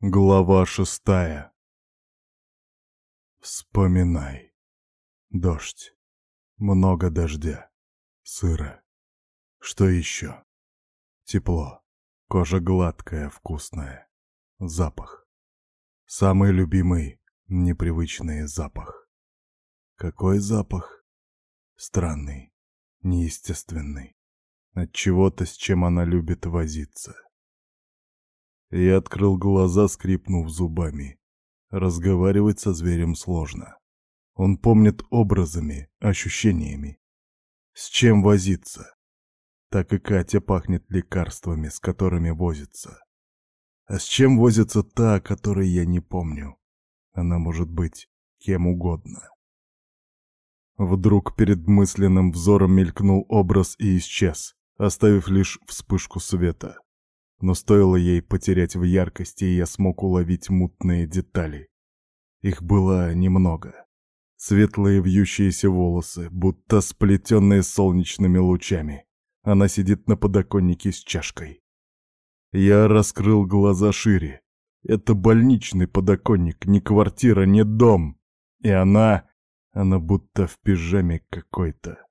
Глава шестая. Вспоминай. Дождь. Много дождя. Сыро. Что еще? Тепло. Кожа гладкая, вкусная. Запах. Самый любимый, непривычный запах. Какой запах? Странный, неестественный. От чего-то, с чем она любит возиться. Я открыл глаза, скрипнув зубами. Разговаривать со зверем сложно. Он помнит образами, ощущениями. С чем возиться? Так и Катя пахнет лекарствами, с которыми возится. А с чем возится та, о которой я не помню? Она может быть кем угодно. Вдруг перед мысленным взором мелькнул образ и исчез, оставив лишь вспышку света но стоило ей потерять в яркости, и я смог уловить мутные детали. Их было немного. Светлые вьющиеся волосы, будто сплетенные солнечными лучами. Она сидит на подоконнике с чашкой. Я раскрыл глаза шире. Это больничный подоконник, не квартира, не дом. И она... Она будто в пижаме какой-то.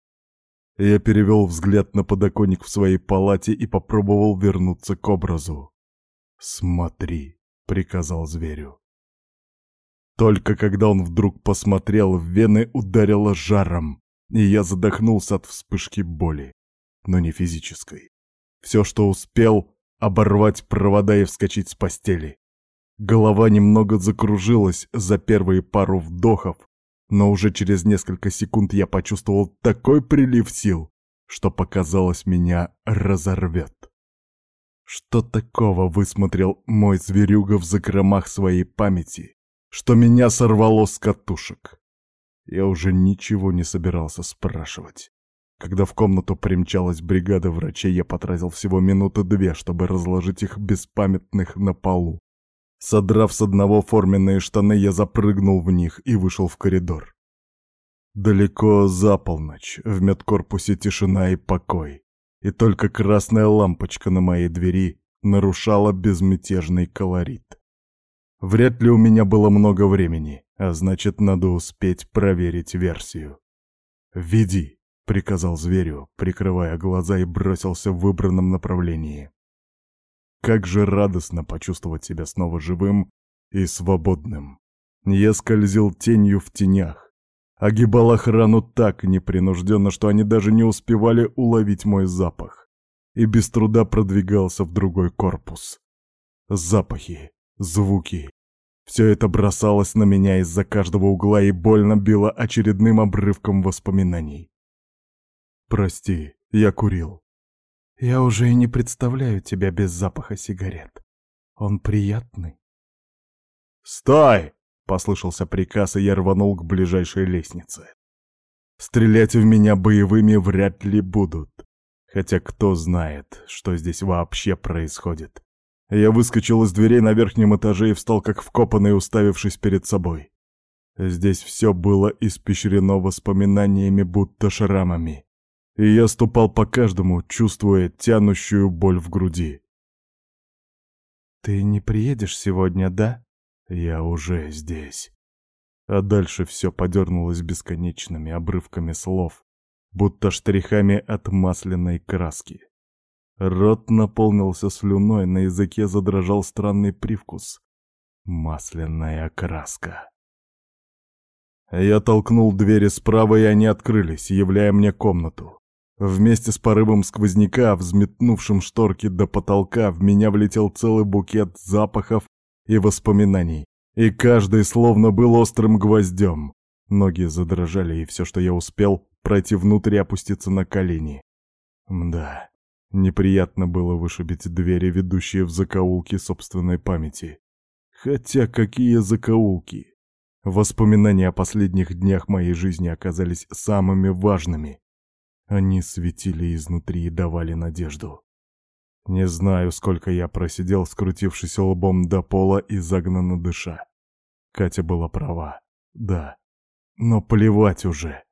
Я перевел взгляд на подоконник в своей палате и попробовал вернуться к образу. «Смотри», — приказал зверю. Только когда он вдруг посмотрел, в вены ударило жаром, и я задохнулся от вспышки боли, но не физической. Все, что успел, оборвать провода и вскочить с постели. Голова немного закружилась за первые пару вдохов, но уже через несколько секунд я почувствовал такой прилив сил, что показалось меня разорвет. Что такого высмотрел мой зверюга в закромах своей памяти, что меня сорвало с катушек? Я уже ничего не собирался спрашивать. Когда в комнату примчалась бригада врачей, я потратил всего минуты две, чтобы разложить их беспамятных на полу. Содрав с одного форменные штаны, я запрыгнул в них и вышел в коридор. Далеко за полночь, в медкорпусе тишина и покой, и только красная лампочка на моей двери нарушала безмятежный колорит. Вряд ли у меня было много времени, а значит, надо успеть проверить версию. «Веди», — приказал зверю, прикрывая глаза и бросился в выбранном направлении. Как же радостно почувствовать себя снова живым и свободным. Я скользил тенью в тенях, огибал охрану так непринужденно, что они даже не успевали уловить мой запах, и без труда продвигался в другой корпус. Запахи, звуки. Все это бросалось на меня из-за каждого угла и больно било очередным обрывком воспоминаний. «Прости, я курил. Я уже и не представляю тебя без запаха сигарет. Он приятный. «Стой!» — послышался приказ, и я рванул к ближайшей лестнице. Стрелять в меня боевыми вряд ли будут. Хотя кто знает, что здесь вообще происходит. Я выскочил из дверей на верхнем этаже и встал как вкопанный, уставившись перед собой. Здесь все было испещрено воспоминаниями, будто шрамами и я ступал по каждому, чувствуя тянущую боль в груди. «Ты не приедешь сегодня, да?» «Я уже здесь». А дальше все подернулось бесконечными обрывками слов, будто штрихами от масляной краски. Рот наполнился слюной, на языке задрожал странный привкус. Масляная краска. Я толкнул двери справа, и они открылись, являя мне комнату. Вместе с порывом сквозняка, взметнувшим шторки до потолка, в меня влетел целый букет запахов и воспоминаний, и каждый словно был острым гвоздем. Ноги задрожали, и все, что я успел, пройти внутрь и опуститься на колени. Мда, неприятно было вышибить двери, ведущие в закоулки собственной памяти. Хотя какие закоулки! Воспоминания о последних днях моей жизни оказались самыми важными. Они светили изнутри и давали надежду. Не знаю, сколько я просидел, скрутившись лбом до пола и загнанно дыша. Катя была права. Да. Но плевать уже.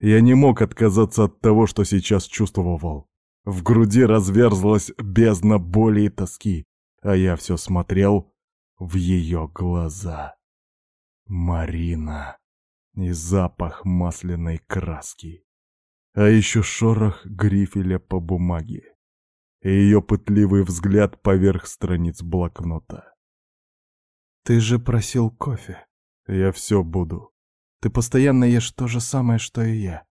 Я не мог отказаться от того, что сейчас чувствовал. В груди разверзлась бездна боли и тоски, а я все смотрел, в ее глаза. Марина. И запах масляной краски. А еще шорох грифеля по бумаге. И ее пытливый взгляд поверх страниц блокнота. «Ты же просил кофе». «Я все буду. Ты постоянно ешь то же самое, что и я.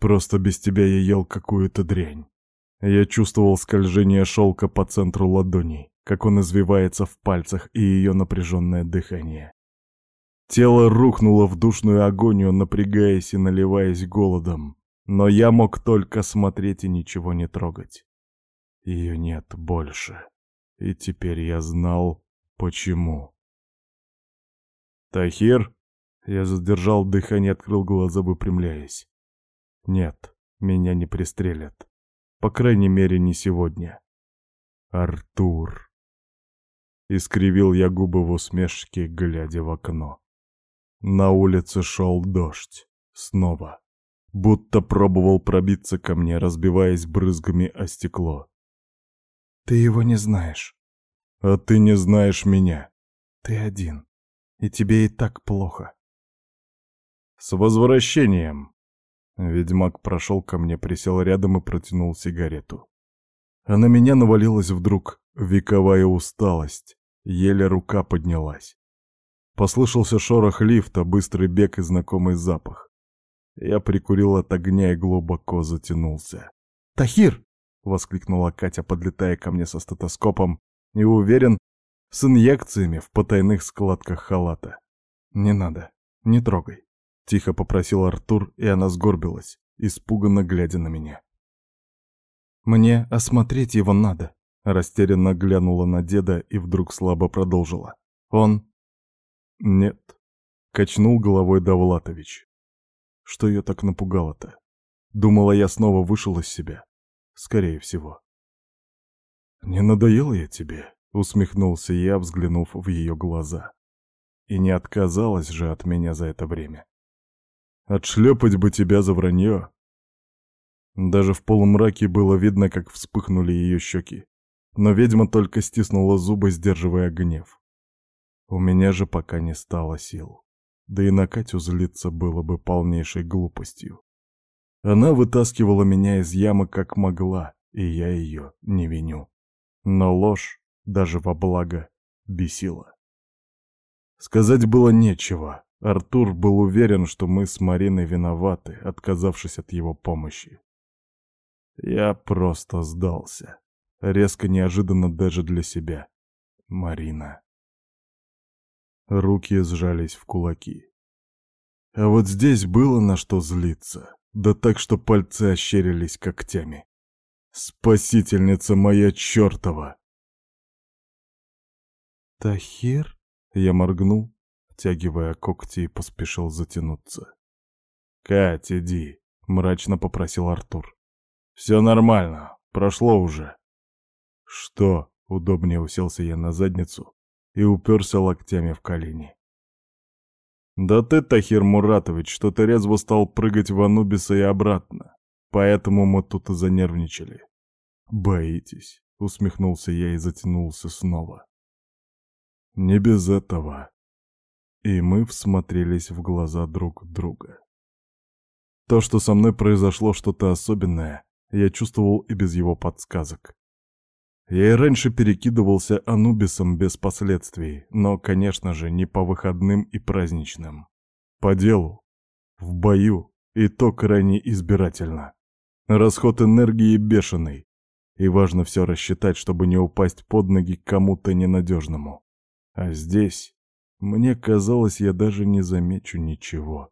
Просто без тебя я ел какую-то дрянь. Я чувствовал скольжение шелка по центру ладони, как он извивается в пальцах и ее напряженное дыхание. Тело рухнуло в душную агонию, напрягаясь и наливаясь голодом. Но я мог только смотреть и ничего не трогать. Ее нет больше. И теперь я знал, почему. «Тахир?» Я задержал дыхание, открыл глаза, выпрямляясь. «Нет, меня не пристрелят. По крайней мере, не сегодня. Артур!» Искривил я губы в усмешке, глядя в окно. На улице шел дождь. Снова. Будто пробовал пробиться ко мне, разбиваясь брызгами о стекло. «Ты его не знаешь». «А ты не знаешь меня». «Ты один. И тебе и так плохо». «С возвращением!» Ведьмак прошел ко мне, присел рядом и протянул сигарету. А на меня навалилась вдруг вековая усталость. Еле рука поднялась. Послышался шорох лифта, быстрый бег и знакомый запах. Я прикурил от огня и глубоко затянулся. «Тахир!» — воскликнула Катя, подлетая ко мне со стетоскопом, и уверен, с инъекциями в потайных складках халата. «Не надо, не трогай», — тихо попросил Артур, и она сгорбилась, испуганно глядя на меня. «Мне осмотреть его надо», — растерянно глянула на деда и вдруг слабо продолжила. «Он «Нет», — качнул головой Давлатович. Что ее так напугало-то? Думала, я снова вышел из себя. Скорее всего. «Не надоел я тебе?» — усмехнулся я, взглянув в ее глаза. И не отказалась же от меня за это время. Отшлепать бы тебя за вранье. Даже в полумраке было видно, как вспыхнули ее щеки. Но ведьма только стиснула зубы, сдерживая гнев. У меня же пока не стало сил. Да и на Катю злиться было бы полнейшей глупостью. Она вытаскивала меня из ямы как могла, и я ее не виню. Но ложь, даже во благо, бесила. Сказать было нечего. Артур был уверен, что мы с Мариной виноваты, отказавшись от его помощи. Я просто сдался. Резко неожиданно даже для себя. Марина. Руки сжались в кулаки. А вот здесь было на что злиться, да так, что пальцы ощерились когтями. Спасительница моя чертова! «Тахир?» — я моргнул, втягивая когти и поспешил затянуться. «Кать, иди», — мрачно попросил Артур. «Все нормально, прошло уже». «Что?» — удобнее уселся я на задницу, и уперся локтями в колени. «Да ты, Тахир Муратович, что-то резво стал прыгать в Анубиса и обратно, поэтому мы тут и занервничали». «Боитесь?» — усмехнулся я и затянулся снова. «Не без этого». И мы всмотрелись в глаза друг друга. То, что со мной произошло что-то особенное, я чувствовал и без его подсказок. Я и раньше перекидывался Анубисом без последствий, но, конечно же, не по выходным и праздничным. По делу. В бою. И то крайне избирательно. Расход энергии бешеный. И важно все рассчитать, чтобы не упасть под ноги кому-то ненадежному. А здесь, мне казалось, я даже не замечу ничего.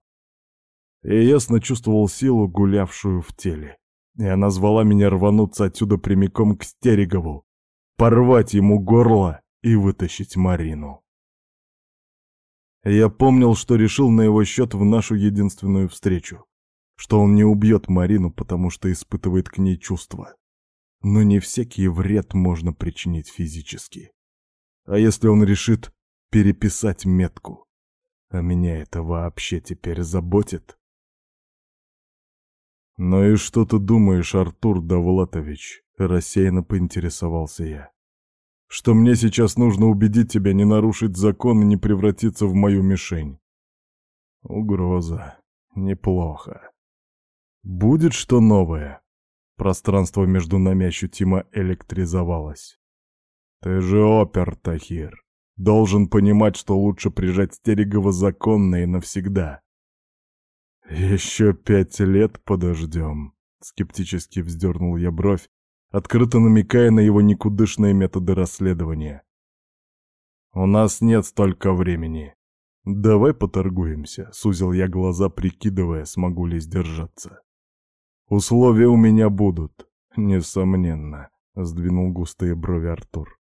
И ясно чувствовал силу, гулявшую в теле и она звала меня рвануться отсюда прямиком к Стерегову, порвать ему горло и вытащить Марину. Я помнил, что решил на его счет в нашу единственную встречу, что он не убьет Марину, потому что испытывает к ней чувства. Но не всякий вред можно причинить физически. А если он решит переписать метку? А меня это вообще теперь заботит? «Ну и что ты думаешь, Артур Давлатович?» — рассеянно поинтересовался я. что мне сейчас нужно убедить тебя не нарушить закон и не превратиться в мою мишень. Угроза. Неплохо. Будет что новое. Пространство между нами ощутимо электризовалось. Ты же опер, Тахир. Должен понимать, что лучше прижать Стерегова законно и навсегда. Еще пять лет подождем. Скептически вздернул я бровь, открыто намекая на его никудышные методы расследования. «У нас нет столько времени. Давай поторгуемся», — сузил я глаза, прикидывая, смогу ли сдержаться. «Условия у меня будут, несомненно», — сдвинул густые брови Артур.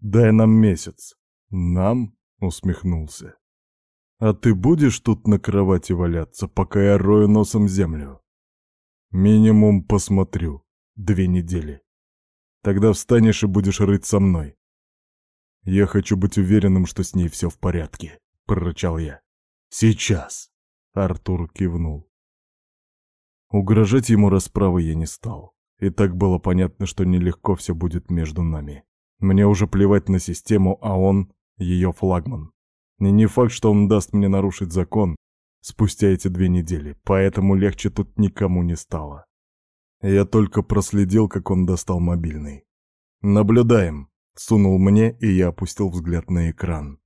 «Дай нам месяц». «Нам?» — усмехнулся. «А ты будешь тут на кровати валяться, пока я рою носом землю?» «Минимум посмотрю», Две недели. Тогда встанешь и будешь рыть со мной. Я хочу быть уверенным, что с ней все в порядке, прорычал я. Сейчас. Артур кивнул. Угрожать ему расправой я не стал. И так было понятно, что нелегко все будет между нами. Мне уже плевать на систему, а он — ее флагман. И не факт, что он даст мне нарушить закон спустя эти две недели, поэтому легче тут никому не стало. Я только проследил, как он достал мобильный. «Наблюдаем», — сунул мне, и я опустил взгляд на экран.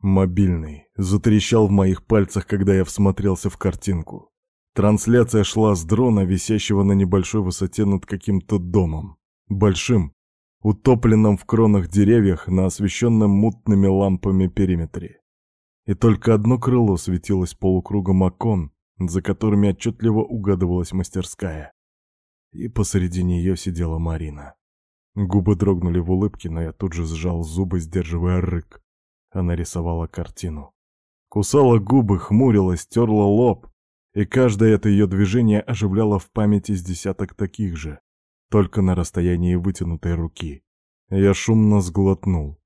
Мобильный затрещал в моих пальцах, когда я всмотрелся в картинку. Трансляция шла с дрона, висящего на небольшой высоте над каким-то домом. Большим, утопленным в кронах деревьях на освещенном мутными лампами периметре. И только одно крыло светилось полукругом окон, за которыми отчетливо угадывалась мастерская. И посреди нее сидела Марина. Губы дрогнули в улыбке, но я тут же сжал зубы, сдерживая рык. Она рисовала картину. Кусала губы, хмурилась, терла лоб, и каждое это ее движение оживляло в памяти с десяток таких же, только на расстоянии вытянутой руки. Я шумно сглотнул.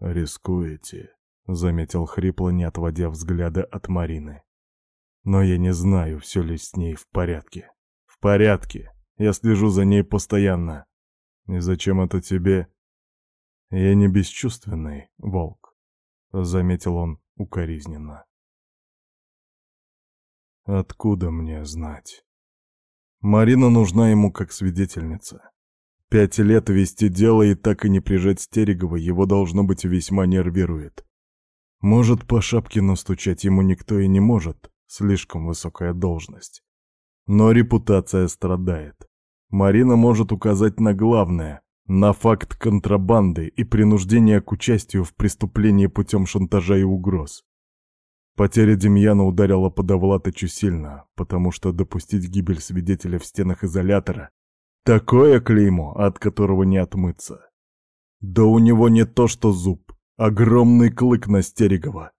«Рискуете», — заметил хрипло, не отводя взгляда от Марины. Но я не знаю, все ли с ней в порядке. В порядке. Я слежу за ней постоянно. И зачем это тебе? Я не бесчувственный, волк, заметил он укоризненно. Откуда мне знать? Марина нужна ему как свидетельница. Пять лет вести дело и так и не прижать Стерегова его, должно быть, весьма нервирует. Может, по шапке настучать ему никто и не может, Слишком высокая должность. Но репутация страдает. Марина может указать на главное, на факт контрабанды и принуждения к участию в преступлении путем шантажа и угроз. Потеря Демьяна ударила по Довлатычу сильно, потому что допустить гибель свидетеля в стенах изолятора — такое клеймо, от которого не отмыться. Да у него не то что зуб, огромный клык на Стерегова.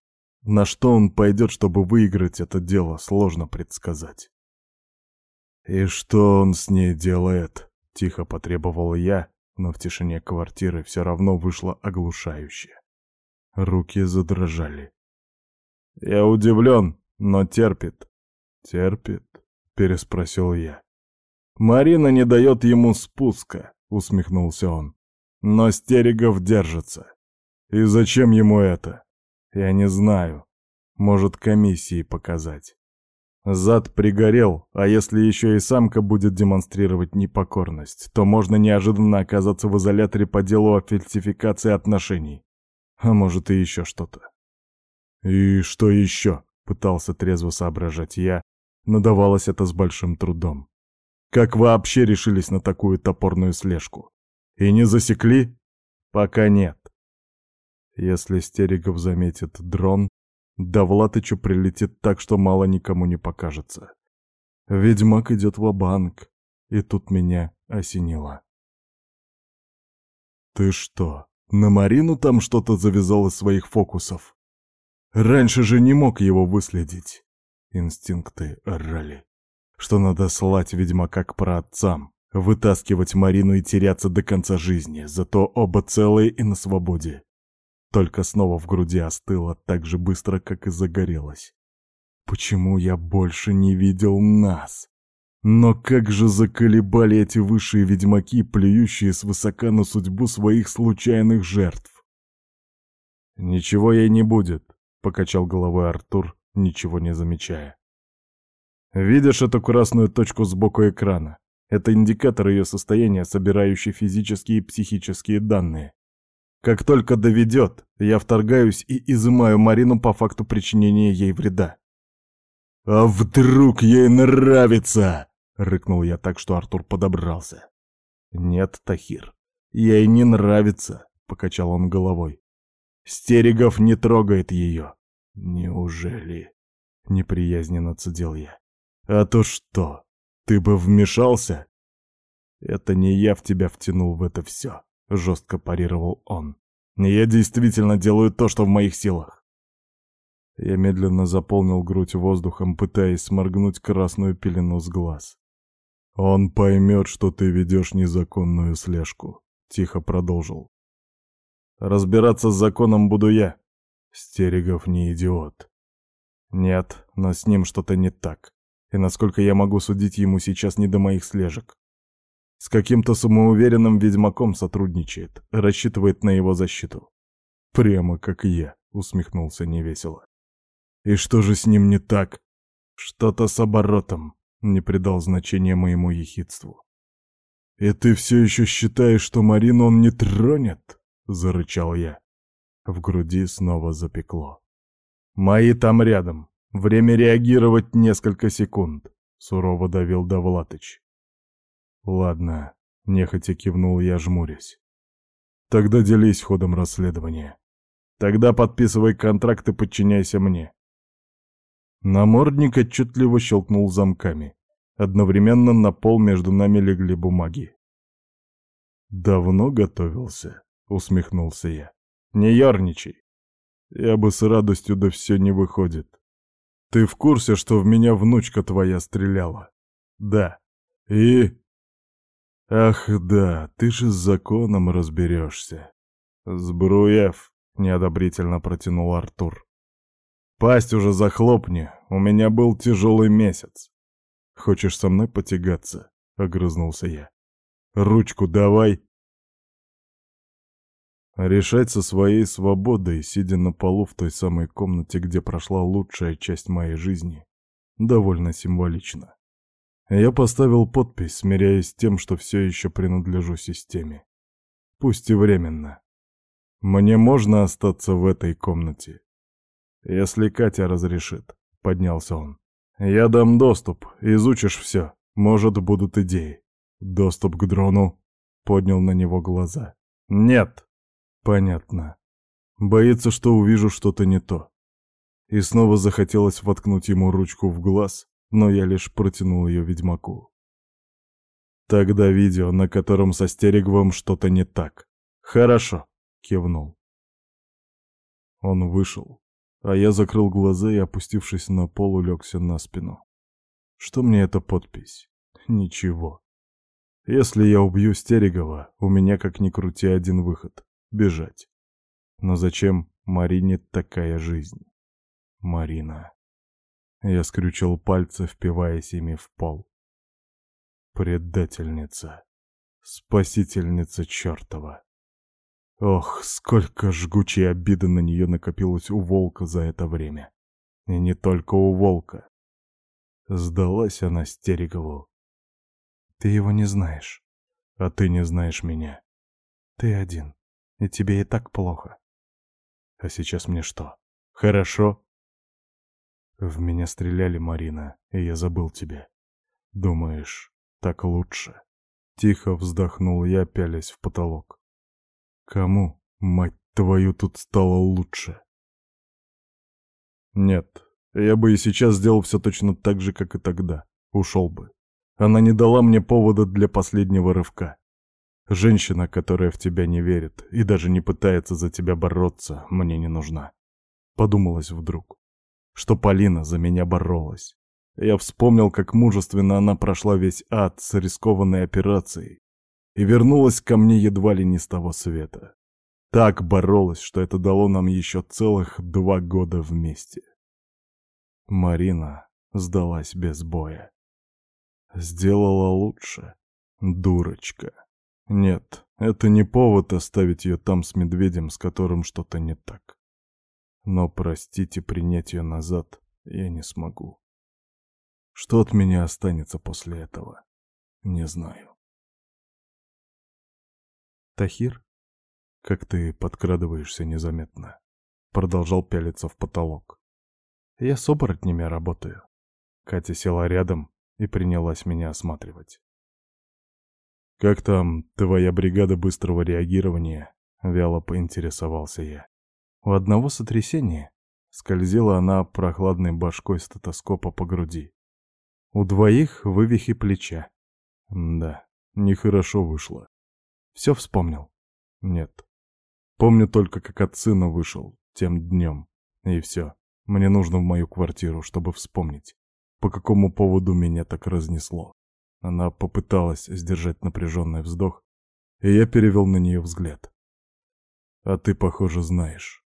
На что он пойдет, чтобы выиграть это дело, сложно предсказать. «И что он с ней делает?» — тихо потребовал я, но в тишине квартиры все равно вышло оглушающе. Руки задрожали. «Я удивлен, но терпит». «Терпит?» — переспросил я. «Марина не дает ему спуска», — усмехнулся он. «Но Стерегов держится. И зачем ему это?» Я не знаю. Может, комиссии показать. Зад пригорел, а если еще и самка будет демонстрировать непокорность, то можно неожиданно оказаться в изоляторе по делу о фальсификации отношений. А может, и еще что-то. «И что еще?» — пытался трезво соображать я, но давалось это с большим трудом. «Как вообще решились на такую топорную слежку? И не засекли?» «Пока нет. Если Стерегов заметит дрон, Довлатычу прилетит так, что мало никому не покажется. Ведьмак идет в банк и тут меня осенило. «Ты что, на Марину там что-то завязал из своих фокусов? Раньше же не мог его выследить». Инстинкты орали, что надо слать ведьмака к праотцам, вытаскивать Марину и теряться до конца жизни, зато оба целые и на свободе. Только снова в груди остыло так же быстро, как и загорелось. Почему я больше не видел нас? Но как же заколебали эти высшие ведьмаки, плюющие свысока на судьбу своих случайных жертв. «Ничего ей не будет», — покачал головой Артур, ничего не замечая. «Видишь эту красную точку сбоку экрана? Это индикатор ее состояния, собирающий физические и психические данные. Как только доведет, я вторгаюсь и изымаю Марину по факту причинения ей вреда. «А вдруг ей нравится?» — рыкнул я так, что Артур подобрался. «Нет, Тахир, ей не нравится», — покачал он головой. «Стерегов не трогает ее». «Неужели?» — неприязненно цедил я. «А то что, ты бы вмешался?» «Это не я в тебя втянул в это все», — жестко парировал он. «Я действительно делаю то, что в моих силах». Я медленно заполнил грудь воздухом, пытаясь сморгнуть красную пелену с глаз. «Он поймет, что ты ведешь незаконную слежку», — тихо продолжил. «Разбираться с законом буду я. Стерегов не идиот. Нет, но с ним что-то не так. И насколько я могу судить, ему сейчас не до моих слежек. С каким-то самоуверенным ведьмаком сотрудничает, рассчитывает на его защиту. Прямо как я, усмехнулся невесело. И что же с ним не так? Что-то с оборотом не придал значения моему ехидству. «И ты все еще считаешь, что Марину он не тронет?» — зарычал я. В груди снова запекло. «Мои там рядом. Время реагировать несколько секунд», — сурово давил Довлатыч. «Ладно», — нехотя кивнул я, жмурясь. «Тогда делись ходом расследования. Тогда подписывай контракт и подчиняйся мне. Намордник отчетливо щелкнул замками. Одновременно на пол между нами легли бумаги. «Давно готовился?» — усмехнулся я. «Не ярничай. Я бы с радостью, да все не выходит. Ты в курсе, что в меня внучка твоя стреляла?» «Да. И...» «Ах, да, ты же с законом разберешься». «Сбруев», — неодобрительно протянул Артур. Пасть уже захлопни, у меня был тяжелый месяц. Хочешь со мной потягаться? Огрызнулся я. Ручку давай. Решать со своей свободой, сидя на полу в той самой комнате, где прошла лучшая часть моей жизни, довольно символично. Я поставил подпись, смиряясь с тем, что все еще принадлежу системе. Пусть и временно. Мне можно остаться в этой комнате. «Если Катя разрешит», — поднялся он. «Я дам доступ, изучишь все. Может, будут идеи». «Доступ к дрону?» — поднял на него глаза. «Нет». «Понятно. Боится, что увижу что-то не то». И снова захотелось воткнуть ему ручку в глаз, но я лишь протянул ее ведьмаку. «Тогда видео, на котором со Стереговым что-то не так». «Хорошо», — кивнул. Он вышел, а я закрыл глаза и, опустившись на пол, улегся на спину. Что мне эта подпись? Ничего. Если я убью Стерегова, у меня, как ни крути, один выход — бежать. Но зачем Марине такая жизнь? Марина. Я скрючил пальцы, впиваясь ими в пол. Предательница. Спасительница чертова. Ох, сколько жгучей обиды на нее накопилось у волка за это время. И не только у волка. Сдалась она Стерегову. Ты его не знаешь. А ты не знаешь меня. Ты один. И тебе и так плохо. А сейчас мне что? Хорошо? В меня стреляли, Марина, и я забыл тебя. Думаешь, так лучше? Тихо вздохнул я, пялясь в потолок. Кому, мать твою, тут стало лучше? Нет, я бы и сейчас сделал все точно так же, как и тогда. Ушел бы. Она не дала мне повода для последнего рывка. Женщина, которая в тебя не верит и даже не пытается за тебя бороться, мне не нужна. Подумалось вдруг, что Полина за меня боролась. Я вспомнил, как мужественно она прошла весь ад с рискованной операцией, и вернулась ко мне едва ли не с того света. Так боролась, что это дало нам еще целых два года вместе. Марина сдалась без боя. Сделала лучше. Дурочка. Нет, это не повод оставить ее там с медведем, с которым что-то не так. Но простить и принять ее назад я не смогу. Что от меня останется после этого, не знаю. Тахир, как ты подкрадываешься незаметно, продолжал пялиться в потолок. Я с оборотнями работаю. Катя села рядом и принялась меня осматривать. «Как там твоя бригада быстрого реагирования?» — вяло поинтересовался я. У одного сотрясение. Скользила она прохладной башкой стетоскопа по груди. У двоих вывихи плеча. Да, нехорошо вышло. Все вспомнил? Нет. Помню только, как от сына вышел, тем днем. И все. Мне нужно в мою квартиру, чтобы вспомнить, по какому поводу меня так разнесло. Она попыталась сдержать напряженный вздох, и я перевел на нее взгляд. «А ты, похоже, знаешь».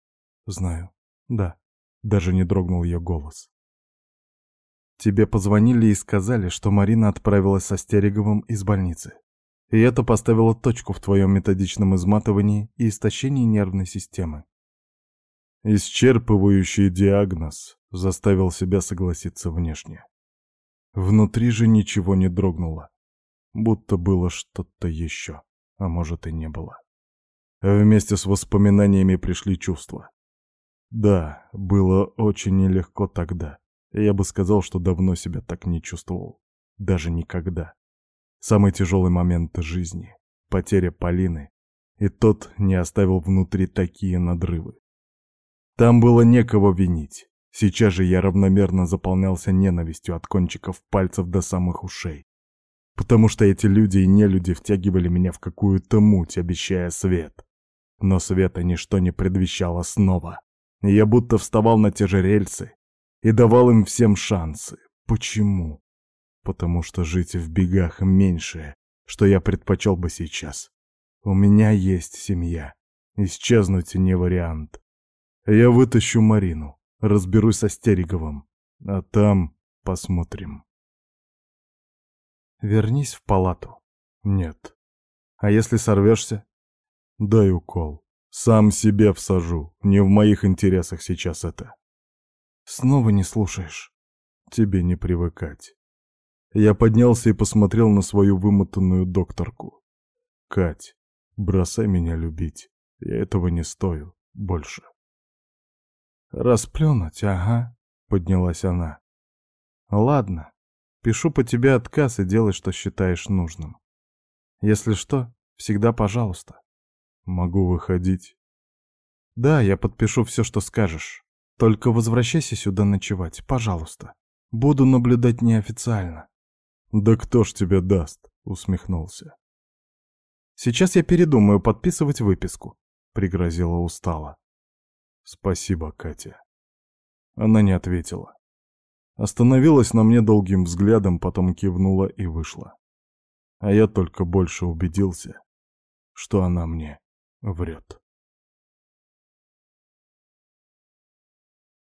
«Знаю. Да». Даже не дрогнул ее голос. «Тебе позвонили и сказали, что Марина отправилась со Стереговым из больницы. И это поставило точку в твоем методичном изматывании и истощении нервной системы. Исчерпывающий диагноз заставил себя согласиться внешне. Внутри же ничего не дрогнуло, будто было что-то еще, а может и не было. вместе с воспоминаниями пришли чувства. Да, было очень нелегко тогда. Я бы сказал, что давно себя так не чувствовал. Даже никогда. Самый тяжелый момент жизни — потеря Полины. И тот не оставил внутри такие надрывы. Там было некого винить. Сейчас же я равномерно заполнялся ненавистью от кончиков пальцев до самых ушей. Потому что эти люди и нелюди втягивали меня в какую-то муть, обещая свет. Но света ничто не предвещало снова. Я будто вставал на те же рельсы и давал им всем шансы. Почему? Потому что жить в бегах меньшее, что я предпочел бы сейчас. У меня есть семья. Исчезнуть не вариант. Я вытащу Марину, разберусь со Стереговым, а там посмотрим. Вернись в палату. Нет. А если сорвешься? Дай укол. Сам себе всажу. Не в моих интересах сейчас это. Снова не слушаешь. Тебе не привыкать. Я поднялся и посмотрел на свою вымотанную докторку. Кать, бросай меня любить. Я этого не стою. Больше. Расплюнуть, ага, поднялась она. Ладно, пишу по тебе отказ и делай, что считаешь нужным. Если что, всегда пожалуйста. Могу выходить? Да, я подпишу все, что скажешь. Только возвращайся сюда ночевать, пожалуйста. Буду наблюдать неофициально. Да кто ж тебе даст? Усмехнулся. Сейчас я передумаю подписывать выписку, пригрозила устало. Спасибо, Катя. Она не ответила. Остановилась на мне долгим взглядом, потом кивнула и вышла. А я только больше убедился, что она мне врет.